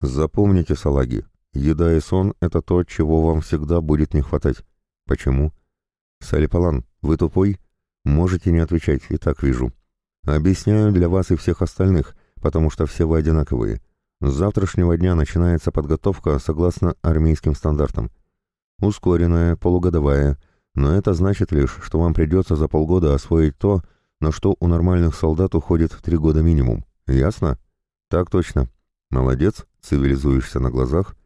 Запомните, салаги, еда и сон — это то, чего вам всегда будет не хватать. Почему? Салипалан, вы тупой? Можете не отвечать, и так вижу. Объясняю для вас и всех остальных, потому что все вы одинаковые. С завтрашнего дня начинается подготовка согласно армейским стандартам. Ускоренная, полугодовая, но это значит лишь, что вам придется за полгода освоить то, на что у нормальных солдат уходит три года минимум. Ясно? Так точно. Молодец, цивилизуешься на глазах.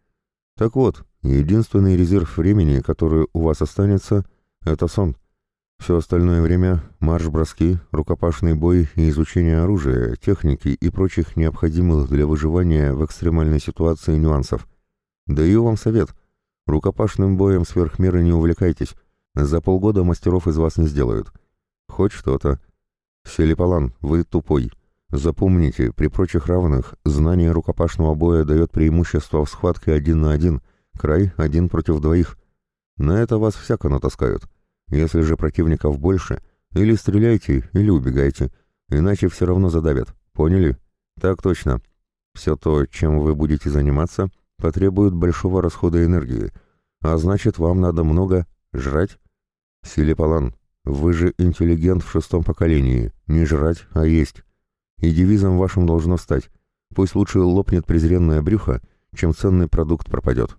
Так вот, единственный резерв времени, который у вас останется, это сон. Все остальное время — марш-броски, рукопашный бой и изучение оружия, техники и прочих необходимых для выживания в экстремальной ситуации нюансов. Даю вам совет. Рукопашным боем сверх меры не увлекайтесь. За полгода мастеров из вас не сделают. Хоть что-то. Селипалан, вы тупой. Запомните, при прочих равных, знание рукопашного боя дает преимущество в схватке один на один, край один против двоих. На это вас всяко натаскают. Если же противников больше, или стреляйте, или убегайте, иначе все равно задавят. Поняли? Так точно. Все то, чем вы будете заниматься, потребует большого расхода энергии, а значит, вам надо много жрать. Силипалан, вы же интеллигент в шестом поколении, не жрать, а есть. И девизом вашим должно стать. Пусть лучше лопнет презренное брюхо, чем ценный продукт пропадет.